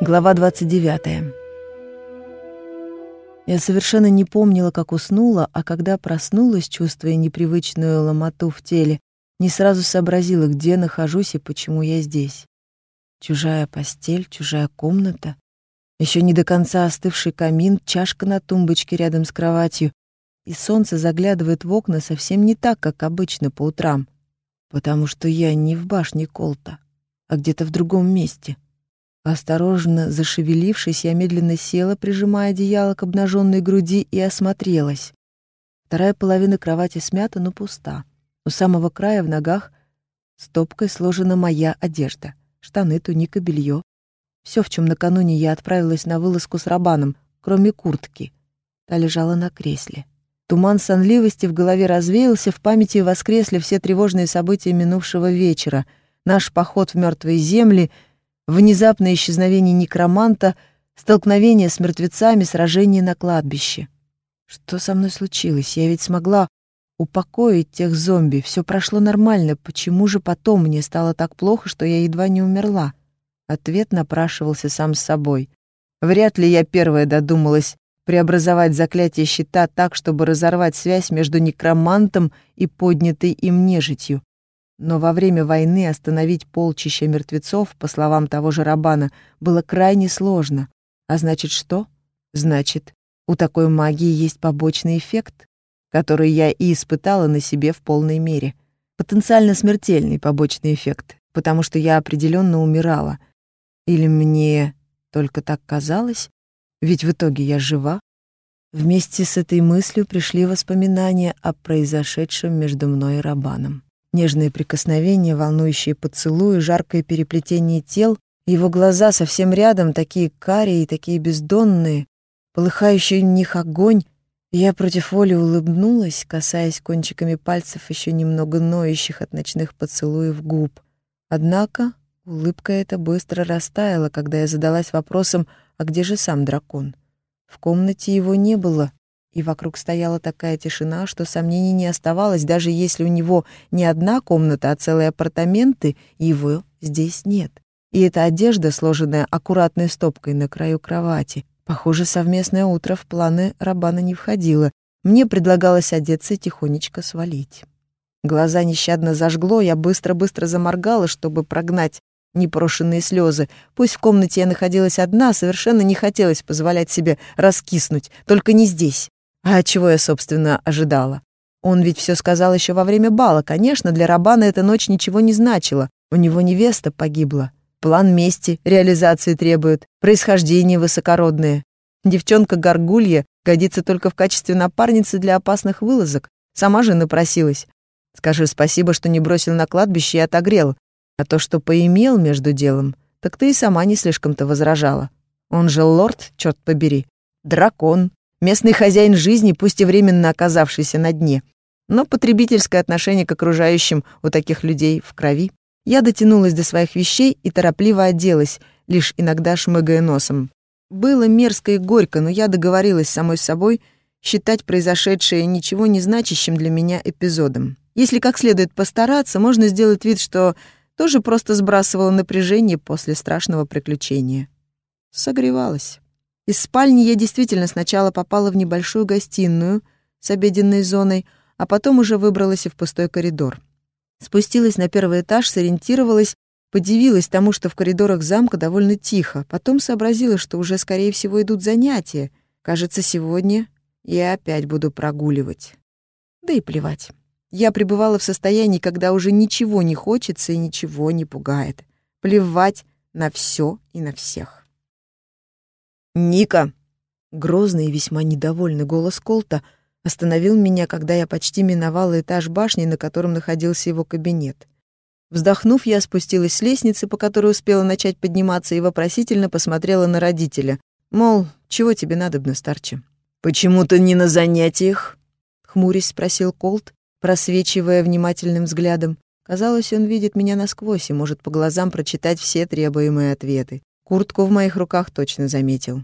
Глава 29. Я совершенно не помнила, как уснула, а когда проснулась, чувствуя непривычную ломоту в теле, не сразу сообразила, где нахожусь и почему я здесь. Чужая постель, чужая комната, еще не до конца остывший камин, чашка на тумбочке рядом с кроватью, и солнце заглядывает в окна совсем не так, как обычно по утрам, потому что я не в башне Колта, а где-то в другом месте — Осторожно зашевелившись, я медленно села, прижимая одеяло к обнаженной груди, и осмотрелась. Вторая половина кровати смята, но пуста. У самого края в ногах стопкой сложена моя одежда. Штаны, туника, белье. Все, в чем накануне я отправилась на вылазку с Рабаном, кроме куртки. Та лежала на кресле. Туман сонливости в голове развеялся, в памяти воскресли все тревожные события минувшего вечера. Наш поход в мертвые земли — внезапное исчезновение некроманта, столкновение с мертвецами, сражение на кладбище. Что со мной случилось? Я ведь смогла упокоить тех зомби. Все прошло нормально. Почему же потом мне стало так плохо, что я едва не умерла? Ответ напрашивался сам с собой. Вряд ли я первая додумалась преобразовать заклятие щита так, чтобы разорвать связь между некромантом и поднятой им нежитью. Но во время войны остановить полчища мертвецов, по словам того же Рабана, было крайне сложно. А значит что? Значит, у такой магии есть побочный эффект, который я и испытала на себе в полной мере. Потенциально смертельный побочный эффект, потому что я определенно умирала. Или мне только так казалось? Ведь в итоге я жива. Вместе с этой мыслью пришли воспоминания о произошедшем между мной и Рабаном. Нежные прикосновения, волнующие поцелуи, жаркое переплетение тел, его глаза совсем рядом, такие карие и такие бездонные, полыхающий в них огонь. Я против воли улыбнулась, касаясь кончиками пальцев еще немного ноющих от ночных поцелуев губ. Однако улыбка эта быстро растаяла, когда я задалась вопросом, а где же сам дракон? В комнате его не было, и вокруг стояла такая тишина, что сомнений не оставалось, даже если у него не одна комната, а целые апартаменты, его здесь нет. И эта одежда, сложенная аккуратной стопкой на краю кровати. Похоже, совместное утро в планы Рабана не входило. Мне предлагалось одеться и тихонечко свалить. Глаза нещадно зажгло, я быстро-быстро заморгала, чтобы прогнать непрошенные слезы. Пусть в комнате я находилась одна, совершенно не хотелось позволять себе раскиснуть, только не здесь. А чего я, собственно, ожидала? Он ведь все сказал еще во время бала. Конечно, для Рабана эта ночь ничего не значила. У него невеста погибла. План мести, реализации требует, происхождение высокородное. Девчонка-горгулья годится только в качестве напарницы для опасных вылазок. Сама же напросилась. Скажи спасибо, что не бросил на кладбище и отогрел. А то, что поимел между делом, так ты и сама не слишком-то возражала. Он же лорд, черт побери, дракон, Местный хозяин жизни, пусть и временно оказавшийся на дне, но потребительское отношение к окружающим у таких людей в крови. Я дотянулась до своих вещей и торопливо оделась, лишь иногда шмыгая носом. Было мерзко и горько, но я договорилась самой с собой считать произошедшее ничего не значащим для меня эпизодом. Если как следует постараться, можно сделать вид, что тоже просто сбрасывала напряжение после страшного приключения. Согревалась. Из спальни я действительно сначала попала в небольшую гостиную с обеденной зоной, а потом уже выбралась и в пустой коридор. Спустилась на первый этаж, сориентировалась, подивилась тому, что в коридорах замка довольно тихо. Потом сообразила, что уже, скорее всего, идут занятия. Кажется, сегодня я опять буду прогуливать. Да и плевать. Я пребывала в состоянии, когда уже ничего не хочется и ничего не пугает. Плевать на все и на всех. «Ника!» Грозный и весьма недовольный голос Колта остановил меня, когда я почти миновала этаж башни, на котором находился его кабинет. Вздохнув, я спустилась с лестницы, по которой успела начать подниматься, и вопросительно посмотрела на родителя. Мол, чего тебе надобно, старче? «Почему ты не на занятиях?» — хмурясь спросил Колт, просвечивая внимательным взглядом. Казалось, он видит меня насквозь и может по глазам прочитать все требуемые ответы. Куртку в моих руках точно заметил.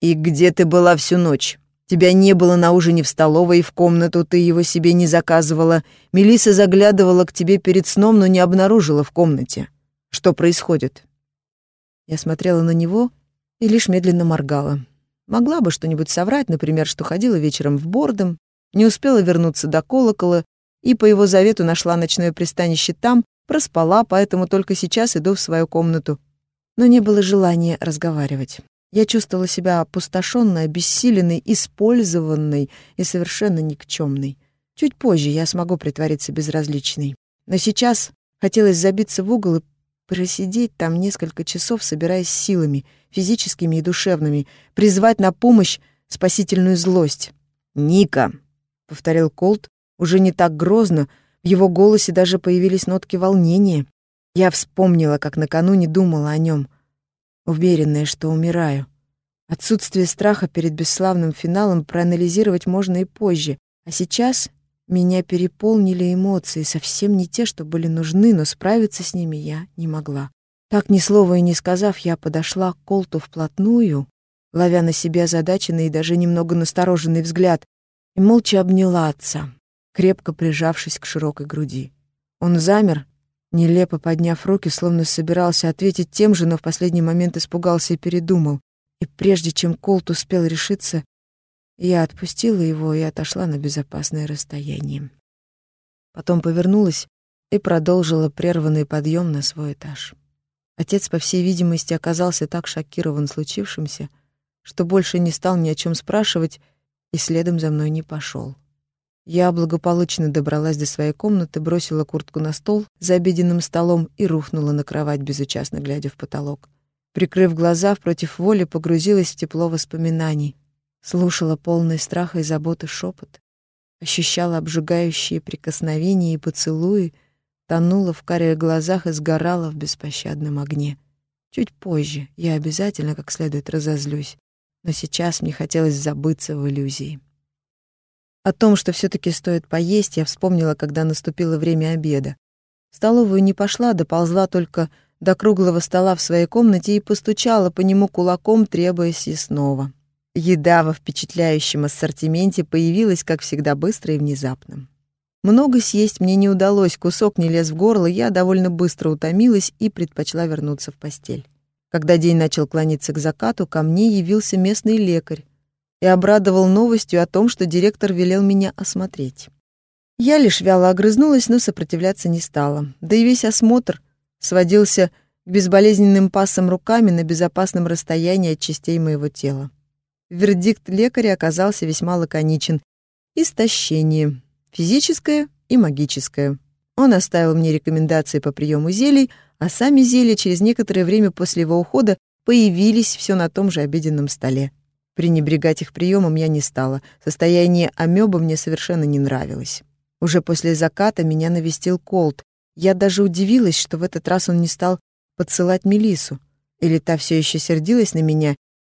«И где ты была всю ночь? Тебя не было на ужине в столовой, в комнату ты его себе не заказывала. Мелиса заглядывала к тебе перед сном, но не обнаружила в комнате. Что происходит?» Я смотрела на него и лишь медленно моргала. Могла бы что-нибудь соврать, например, что ходила вечером в Бордом, не успела вернуться до колокола и по его завету нашла ночное пристанище там, проспала, поэтому только сейчас иду в свою комнату. Но не было желания разговаривать. Я чувствовала себя опустошенной, обессиленной, использованной и совершенно никчемной. Чуть позже я смогу притвориться безразличной. Но сейчас хотелось забиться в угол и просидеть там несколько часов, собираясь силами, физическими и душевными, призвать на помощь спасительную злость. «Ника!» — повторил Колт, уже не так грозно, в его голосе даже появились нотки волнения. Я вспомнила, как накануне думала о нем, уверенная, что умираю. Отсутствие страха перед бесславным финалом проанализировать можно и позже, а сейчас меня переполнили эмоции, совсем не те, что были нужны, но справиться с ними я не могла. Так ни слова и не сказав, я подошла к Колту вплотную, ловя на себя озадаченный и даже немного настороженный взгляд, и молча обняла отца, крепко прижавшись к широкой груди. Он замер, нелепо подняв руки, словно собирался ответить тем же, но в последний момент испугался и передумал. И прежде чем Колт успел решиться, я отпустила его и отошла на безопасное расстояние. Потом повернулась и продолжила прерванный подъем на свой этаж. Отец, по всей видимости, оказался так шокирован случившимся, что больше не стал ни о чем спрашивать и следом за мной не пошел. Я благополучно добралась до своей комнаты, бросила куртку на стол за обеденным столом и рухнула на кровать, безучастно глядя в потолок. Прикрыв глаза, против воли погрузилась в тепло воспоминаний, Слушала полный страха и заботы шепот, ощущала обжигающие прикосновения и поцелуи, тонула в карих глазах и сгорала в беспощадном огне. Чуть позже я обязательно как следует разозлюсь, но сейчас мне хотелось забыться в иллюзии. О том, что все таки стоит поесть, я вспомнила, когда наступило время обеда. В столовую не пошла, доползла только до круглого стола в своей комнате и постучала по нему кулаком, требуя съестного. Еда во впечатляющем ассортименте появилась, как всегда, быстро и внезапно. Много съесть мне не удалось, кусок не лез в горло, я довольно быстро утомилась и предпочла вернуться в постель. Когда день начал клониться к закату, ко мне явился местный лекарь и обрадовал новостью о том, что директор велел меня осмотреть. Я лишь вяло огрызнулась, но сопротивляться не стала. Да и весь осмотр сводился к безболезненным пассам руками на безопасном расстоянии от частей моего тела. Вердикт лекаря оказался весьма лаконичен. Истощение. Физическое и магическое. Он оставил мне рекомендации по приему зелий, а сами зелья через некоторое время после его ухода появились все на том же обеденном столе. Пренебрегать их приемом я не стала. Состояние амебы мне совершенно не нравилось. Уже после заката меня навестил Колт. Я даже удивилась, что в этот раз он не стал подсылать Мелису. Или та все еще сердилась на меня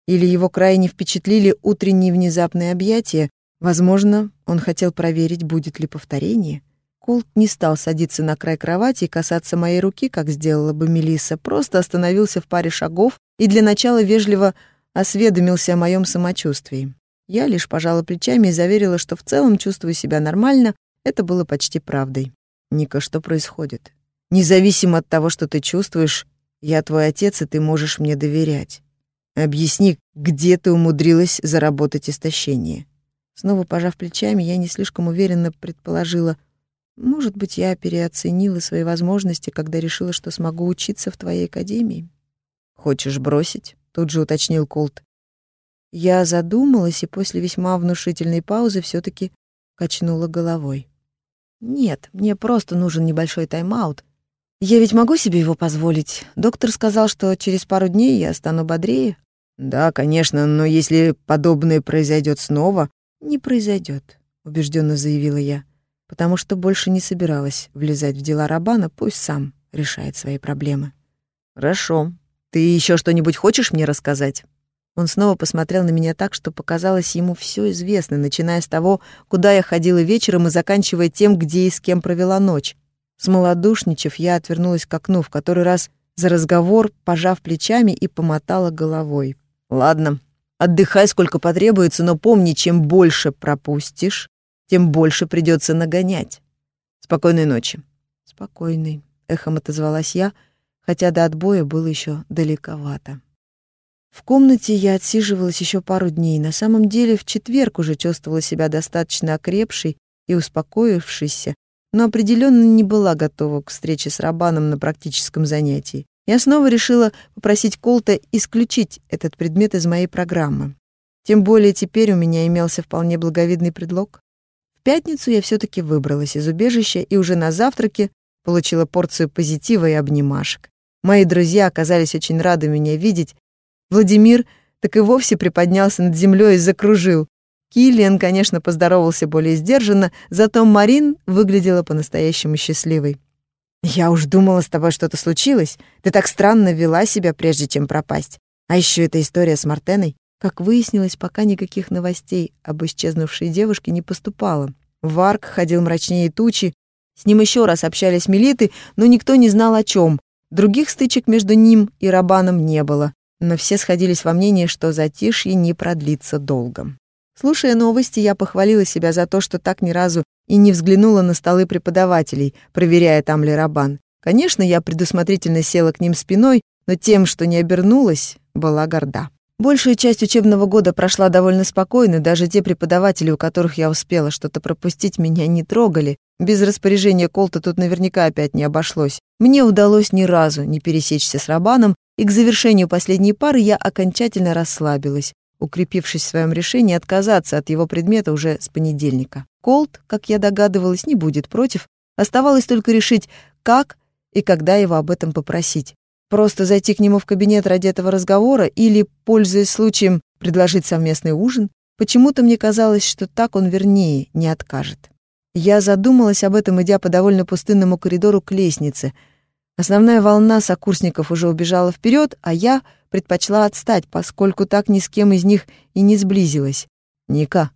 или его крайне впечатлили утренние внезапные объятия. Возможно, он хотел проверить, будет ли повторение. Колт не стал садиться на край кровати и касаться моей руки, как сделала бы Мелисса, просто остановился в паре шагов и для начала вежливо осведомился о моем самочувствии. Я лишь пожала плечами и заверила, что в целом чувствую себя нормально. Это было почти правдой. «Ника, что происходит? Независимо от того, что ты чувствуешь, я твой отец, и ты можешь мне доверять. Объясни, где ты умудрилась заработать истощение?» Снова пожав плечами, я не слишком уверенно предположила. «Может быть, я переоценила свои возможности, когда решила, что смогу учиться в твоей академии?» «Хочешь бросить?» — тут же уточнил Колт. Я задумалась и после весьма внушительной паузы все таки качнула головой. «Нет, мне просто нужен небольшой тайм-аут. Я ведь могу себе его позволить. Доктор сказал, что через пару дней я стану бодрее, да, конечно, но если подобное произойдет снова, не произойдет, убежденно заявила я, потому что больше не собиралась влезать в дела Рабана, пусть сам решает свои проблемы. Хорошо. Ты еще что-нибудь хочешь мне рассказать? Он снова посмотрел на меня так, что показалось ему все известно, начиная с того, куда я ходила вечером и заканчивая тем, где и с кем провела ночь. Смолодушничав, я отвернулась к окну, в который раз за разговор, пожав плечами и помотала головой. Ладно, отдыхай сколько потребуется, но помни, чем больше пропустишь, тем больше придется нагонять. Спокойной ночи. Спокойной, эхом отозвалась я, хотя до отбоя было еще далековато. В комнате я отсиживалась еще пару дней. На самом деле в четверг уже чувствовала себя достаточно окрепшей и успокоившейся, но определенно не была готова к встрече с Рабаном на практическом занятии. Я снова решила попросить Колта исключить этот предмет из моей программы. Тем более теперь у меня имелся вполне благовидный предлог. В пятницу я все таки выбралась из убежища и уже на завтраке получила порцию позитива и обнимашек. Мои друзья оказались очень рады меня видеть. Владимир так и вовсе приподнялся над землей и закружил. Киллиан, конечно, поздоровался более сдержанно, зато Марин выглядела по-настоящему счастливой. «Я уж думала, с тобой что-то случилось. Ты так странно вела себя, прежде чем пропасть. А еще эта история с Мартеной. Как выяснилось, пока никаких новостей об исчезнувшей девушке не поступало. Варк ходил мрачнее тучи. С ним еще раз общались милиты, но никто не знал о чем. Других стычек между ним и Рабаном не было. Но все сходились во мнении, что затишье не продлится долго. Слушая новости, я похвалила себя за то, что так ни разу и не взглянула на столы преподавателей, проверяя, там ли Рабан. Конечно, я предусмотрительно села к ним спиной, но тем, что не обернулась, была горда. Большая часть учебного года прошла довольно спокойно, даже те преподаватели, у которых я успела что-то пропустить, меня не трогали. Без распоряжения Колта тут наверняка опять не обошлось. Мне удалось ни разу не пересечься с Рабаном, и к завершению последней пары я окончательно расслабилась, укрепившись в своем решении отказаться от его предмета уже с понедельника. Колт, как я догадывалась, не будет против, оставалось только решить, как и когда его об этом попросить. Просто зайти к нему в кабинет ради этого разговора или, пользуясь случаем, предложить совместный ужин? Почему-то мне казалось, что так он вернее не откажет. Я задумалась об этом, идя по довольно пустынному коридору к лестнице. Основная волна сокурсников уже убежала вперед, а я предпочла отстать, поскольку так ни с кем из них и не сблизилась. «Ника».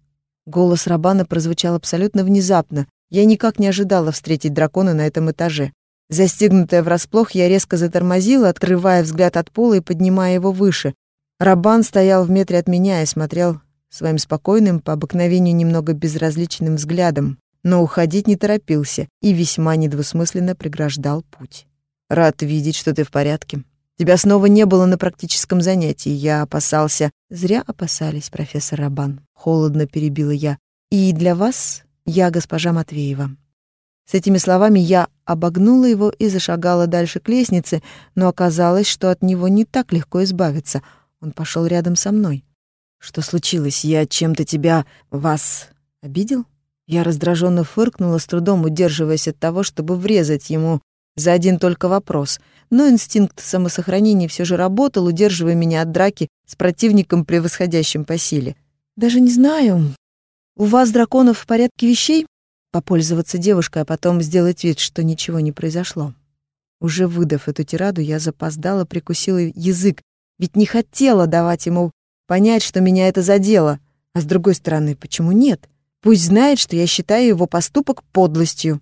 Голос Рабана прозвучал абсолютно внезапно. Я никак не ожидала встретить дракона на этом этаже. Застигнутая врасплох, я резко затормозила, открывая взгляд от пола и поднимая его выше. Рабан стоял в метре от меня и смотрел своим спокойным, по обыкновению немного безразличным взглядом, но уходить не торопился и весьма недвусмысленно преграждал путь. «Рад видеть, что ты в порядке. Тебя снова не было на практическом занятии. Я опасался...» «Зря опасались, профессор Рабан», — холодно перебила я. «И для вас я госпожа Матвеева». С этими словами я обогнула его и зашагала дальше к лестнице, но оказалось, что от него не так легко избавиться. Он пошел рядом со мной. «Что случилось? Я чем-то тебя... вас... обидел?» Я раздраженно фыркнула, с трудом удерживаясь от того, чтобы врезать ему за один только вопрос. Но инстинкт самосохранения все же работал, удерживая меня от драки с противником, превосходящим по силе. «Даже не знаю. У вас, драконов, в порядке вещей?» попользоваться девушкой, а потом сделать вид, что ничего не произошло. Уже выдав эту тираду, я запоздала, прикусила язык, ведь не хотела давать ему понять, что меня это задело. А с другой стороны, почему нет? Пусть знает, что я считаю его поступок подлостью.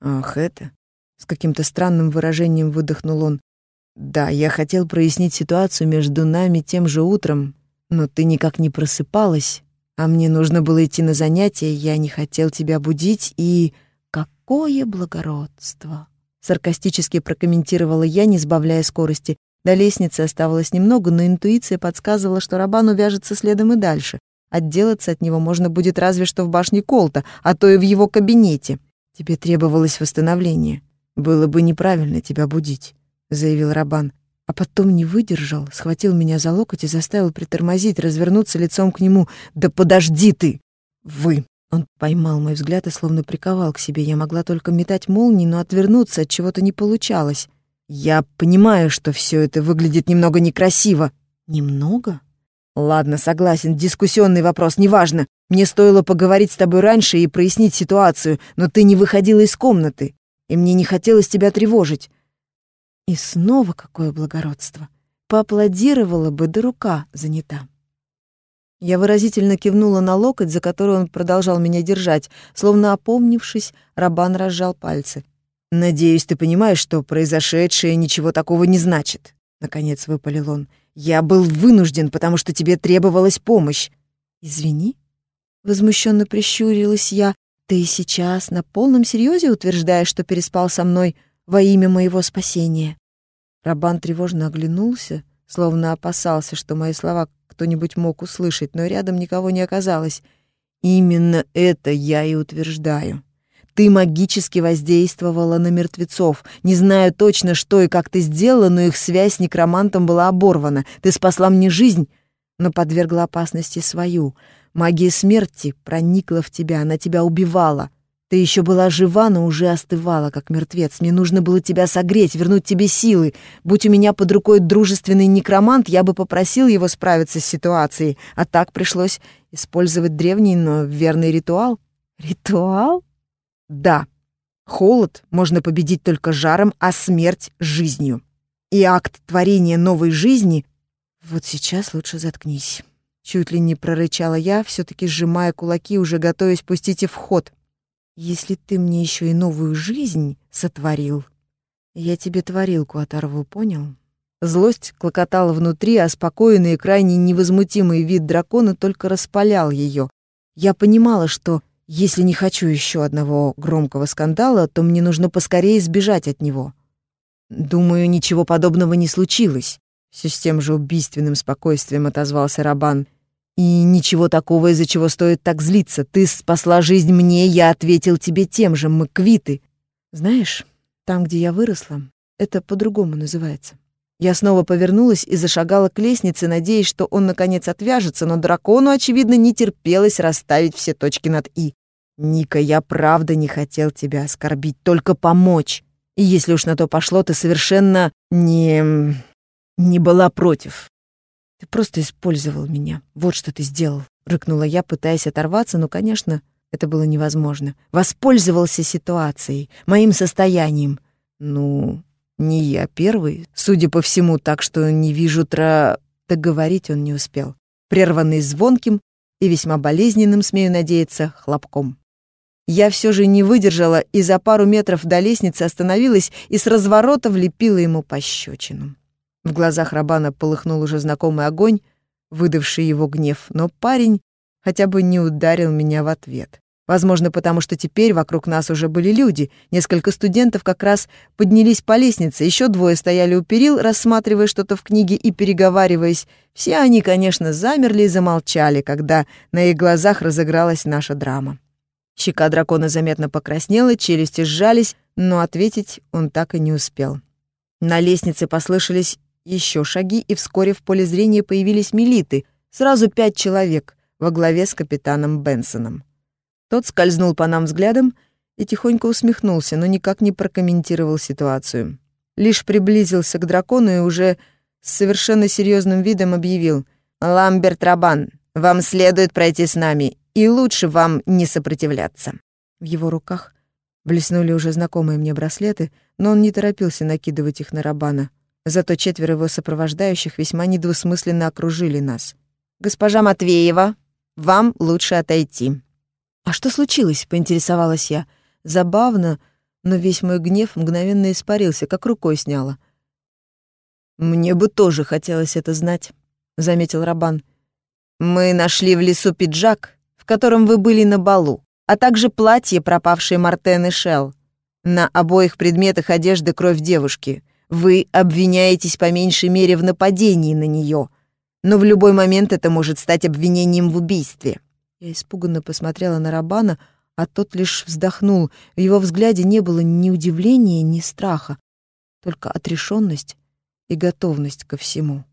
Ах, это... С каким-то странным выражением выдохнул он. Да, я хотел прояснить ситуацию между нами тем же утром, но ты никак не просыпалась, а мне нужно было идти на занятия, я не хотел тебя будить, и... Какое благородство! Саркастически прокомментировала я, не сбавляя скорости. До лестницы оставалось немного, но интуиция подсказывала, что Рабан увяжется следом и дальше. Отделаться от него можно будет разве что в башне Колта, а то и в его кабинете. Тебе требовалось восстановление. Было бы неправильно тебя будить, заявил Рабан а потом не выдержал, схватил меня за локоть и заставил притормозить, развернуться лицом к нему. «Да подожди ты! Вы!» Он поймал мой взгляд и словно приковал к себе. Я могла только метать молнии, но отвернуться от чего-то не получалось. «Я понимаю, что все это выглядит немного некрасиво». «Немного?» «Ладно, согласен, дискуссионный вопрос, неважно. Мне стоило поговорить с тобой раньше и прояснить ситуацию, но ты не выходила из комнаты, и мне не хотелось тебя тревожить. И снова какое благородство! Поаплодировала бы, да рука занята. Я выразительно кивнула на локоть, за который он продолжал меня держать. Словно опомнившись, Рабан разжал пальцы. «Надеюсь, ты понимаешь, что произошедшее ничего такого не значит», — наконец выпалил он. «Я был вынужден, потому что тебе требовалась помощь». «Извини?» — возмущенно прищурилась я. «Ты сейчас на полном серьезе утверждаешь, что переспал со мной?» во имя моего спасения. Рабан тревожно оглянулся, словно опасался, что мои слова кто-нибудь мог услышать, но рядом никого не оказалось. Именно это я и утверждаю. Ты магически воздействовала на мертвецов. Не знаю точно, что и как ты сделала, но их связь с некромантом была оборвана. Ты спасла мне жизнь, но подвергла опасности свою. Магия смерти проникла в тебя, она тебя убивала. Ты еще была жива, но уже остывала, как мертвец. Мне нужно было тебя согреть, вернуть тебе силы. Будь у меня под рукой дружественный некромант, я бы попросил его справиться с ситуацией. А так пришлось использовать древний, но верный ритуал. Ритуал? Да, холод можно победить только жаром, а смерть — жизнью. И акт творения новой жизни... Вот сейчас лучше заткнись. Чуть ли не прорычала я, все таки сжимая кулаки, уже готовясь пустить и в ход. Если ты мне еще и новую жизнь сотворил, я тебе творилку оторву, понял? Злость клокотала внутри, а спокойный и крайне невозмутимый вид дракона только распалял ее. Я понимала, что если не хочу еще одного громкого скандала, то мне нужно поскорее избежать от него. Думаю, ничего подобного не случилось. Все с тем же убийственным спокойствием отозвался Рабан. И ничего такого, из-за чего стоит так злиться. Ты спасла жизнь мне, я ответил тебе тем же, мы квиты. Знаешь, там, где я выросла, это по-другому называется. Я снова повернулась и зашагала к лестнице, надеясь, что он наконец отвяжется, но дракону, очевидно, не терпелось расставить все точки над «и». «Ника, я правда не хотел тебя оскорбить, только помочь. И если уж на то пошло, ты совершенно не... не была против. Ты просто использовал меня. Вот что ты сделал», — рыкнула я, пытаясь оторваться, но, конечно, это было невозможно. Воспользовался ситуацией, моим состоянием. Ну, не я первый, судя по всему, так что не вижу тра... Договорить он не успел. Прерванный звонким и весьма болезненным, смею надеяться, хлопком. Я все же не выдержала и за пару метров до лестницы остановилась и с разворота влепила ему пощечину. В глазах Рабана полыхнул уже знакомый огонь, выдавший его гнев, но парень хотя бы не ударил меня в ответ. Возможно, потому что теперь вокруг нас уже были люди. Несколько студентов как раз поднялись по лестнице, еще двое стояли у перил, рассматривая что-то в книге и переговариваясь. Все они, конечно, замерли и замолчали, когда на их глазах разыгралась наша драма. Щека дракона заметно покраснела, челюсти сжались, но ответить он так и не успел. На лестнице послышались еще шаги, и вскоре в поле зрения появились милиты, сразу пять человек во главе с капитаном Бенсоном. Тот скользнул по нам взглядом и тихонько усмехнулся, но никак не прокомментировал ситуацию. Лишь приблизился к дракону и уже с совершенно серьезным видом объявил «Ламберт Рабан, вам следует пройти с нами и лучше вам не сопротивляться». В его руках блеснули уже знакомые мне браслеты, но он не торопился накидывать их на Рабана. Зато четверо его сопровождающих весьма недвусмысленно окружили нас. «Госпожа Матвеева, вам лучше отойти». «А что случилось?» — поинтересовалась я. Забавно, но весь мой гнев мгновенно испарился, как рукой сняла. «Мне бы тоже хотелось это знать», — заметил Рабан. «Мы нашли в лесу пиджак, в котором вы были на балу, а также платье пропавшей Мартены Шелл. На обоих предметах одежды кровь девушки. Вы обвиняетесь по меньшей мере в нападении на нее, но в любой момент это может стать обвинением в убийстве». Я испуганно посмотрела на Рабана, а тот лишь вздохнул. В его взгляде не было ни удивления, ни страха, только отрешенность и готовность ко всему.